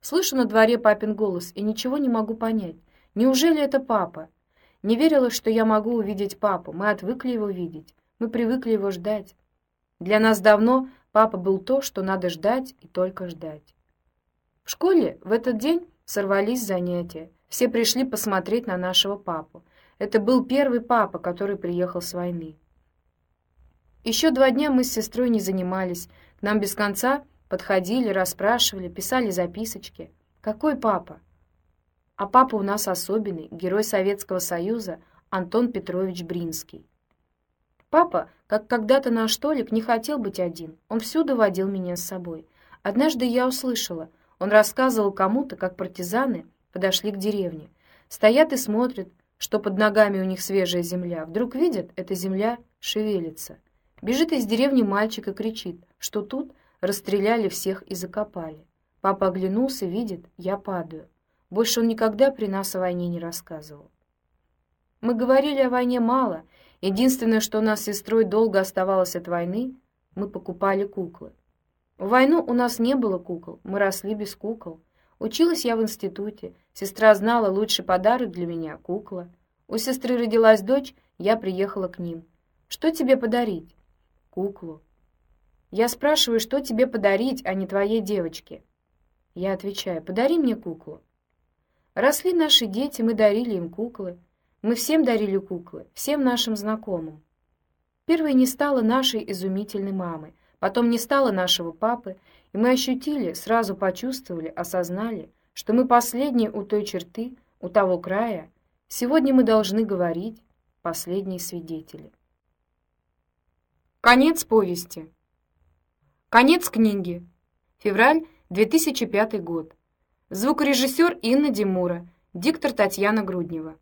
Слышу на дворе папин голос и ничего не могу понять. Неужели это папа? Не верила, что я могу увидеть папу. Мы отвыкли его видеть. Мы привыкли его ждать. Для нас давно папа был то, что надо ждать и только ждать. В школе в этот день сорвались занятия. Все пришли посмотреть на нашего папу. Это был первый папа, который приехал с войны. Еще два дня мы с сестрой не занимались. К нам без конца подходили, расспрашивали, писали записочки. Какой папа? А папа у нас особенный, герой Советского Союза Антон Петрович Бринский. Папа, как когда-то наш Толик, не хотел быть один. Он всюду водил меня с собой. Однажды я услышала, он рассказывал кому-то, как партизаны подошли к деревне. Стоят и смотрят, что под ногами у них свежая земля. Вдруг видят, эта земля шевелится. Бежит из деревни мальчик и кричит, что тут расстреляли всех и закопали. Папа оглянулся, видит, я падаю. Больше он никогда при нас о войне не рассказывал. Мы говорили о войне мало. Единственное, что у нас с сестрой долго оставалось от войны, мы покупали куклы. В войну у нас не было кукол, мы росли без кукол. Училась я в институте. Сестра знала, лучший подарок для меня — кукла. У сестры родилась дочь, я приехала к ним. Что тебе подарить? Куклу. Я спрашиваю, что тебе подарить, а не твоей девочке. Я отвечаю, подари мне куклу. Росли наши дети, мы дарили им куклы. Мы всем дарили куклы, всем нашим знакомым. Первой не стало нашей изумительной мамы, потом не стало нашего папы, и мы ощутили, сразу почувствовали, осознали, что мы последние у той черты, у того края. Сегодня мы должны говорить последние свидетели. Конец повести. Конец книги. Февраль 2005 год. Звукорежиссер Инна Демура, диктор Татьяна Груднева.